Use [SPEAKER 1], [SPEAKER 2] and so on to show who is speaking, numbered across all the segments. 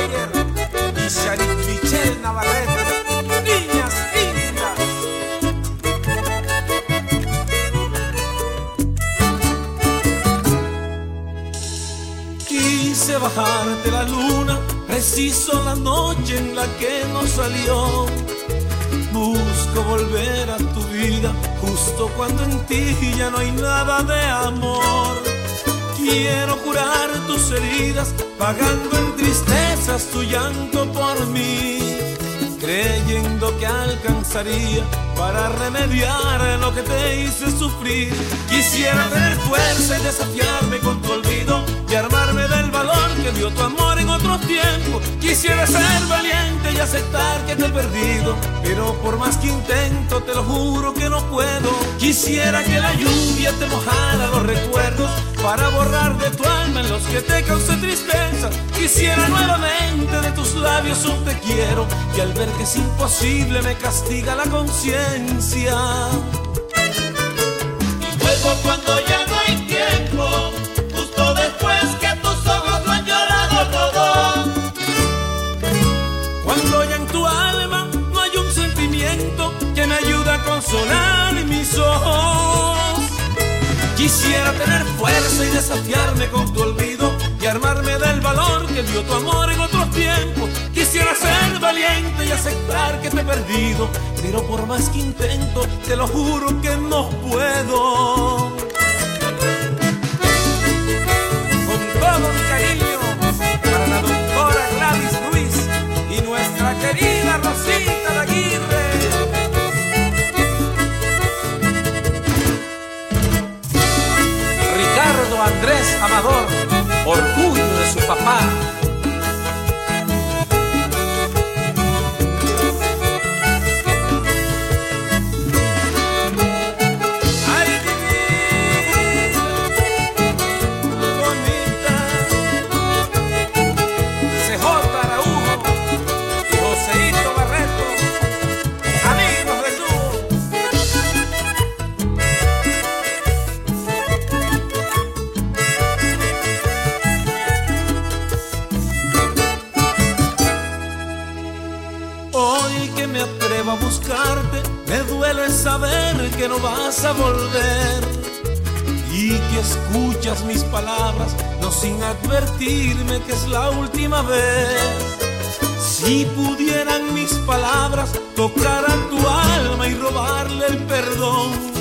[SPEAKER 1] Y Sharik Michel Navarrete. Niñas lindas. Quise bajarte la luna, preciso la noche en la que no salió. Busco volver a tu vida justo cuando en ti ya no hay nada de amor. Quiero tus heridas, pagando en tristezas tu llanto por mí, creyendo que alcanzaría para remediar lo que te hice sufrir. Quisiera tener fuerza y desafiarme con tu olvido y armarme del valor que dio tu amor en otros tiempos. Quisiera ser valiente y aceptar que te he perdido, pero por más que intento, te lo juro que no puedo. Quisiera que la lluvia te mojara los recuerdos para borrar de tu alma que te causé tristeza. Quisiera nuevamente de tus labios un te quiero y al ver que es imposible me castiga la conciencia.
[SPEAKER 2] Y vuelvo cuando ya no hay tiempo, justo después que tus ojos lo han llorado todo.
[SPEAKER 1] Cuando ya en tu alma no hay un sentimiento que me ayude a consolar. Quisiera tener fuerza y desafiarme con tu olvido y armarme del valor que dio tu amor en otros tiempos. Quisiera ser valiente y aceptar que te he perdido, pero por más que intento, te lo juro que no puedo. Andrés Hoy que me atrevo a buscarte, me duele saber que no vas a volver. Y que escuchas mis palabras, no sin advertirme que es la última vez. Si pudieran mis palabras tocar a tu alma y robarle el perdón,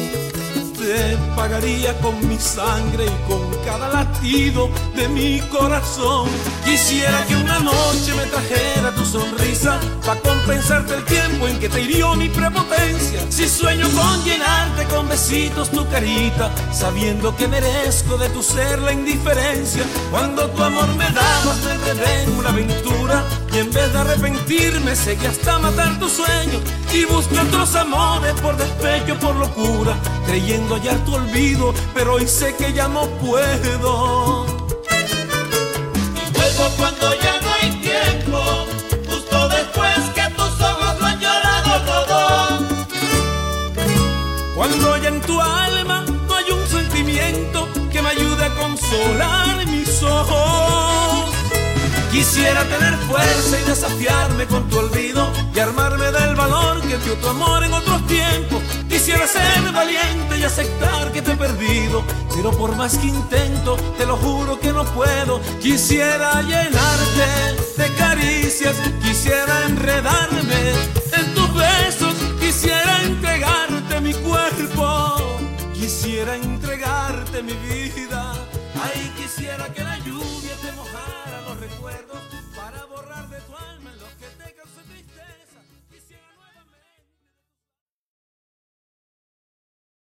[SPEAKER 1] con mi sangre y con cada latido de mi corazón. Quisiera que una noche me trajera tu sonrisa para compensarte el tiempo en que te hirió mi prepotencia. Si sueño con llenarte con besitos tu carita, sabiendo que merezco de tu ser la indiferencia. Cuando tu amor me dabas me enredé en una aventura arrepentirme seguí hasta matar tu sueño y busqué otros amores por despecho, por locura, creyendo hallar tu olvido, pero hoy sé que ya no puedo.
[SPEAKER 2] Y vuelvo cuando ya no hay tiempo, justo después que tus ojos lo han llorado todo.
[SPEAKER 1] Cuando ya en tu alma no hay un sentimiento que me ayude a consolar. Quisiera tener fuerza y desafiarme con tu olvido y armarme del valor que dio tu amor en otros tiempos. Quisiera ser valiente y aceptar que te he perdido, pero por más que intento, te lo juro que no puedo. Quisiera llenarte de caricias, quisiera enredarme en tus besos, quisiera entregarte mi cuerpo, quisiera entregarte mi vida. Ay, quisiera que la lluvia te mojara recuerdos.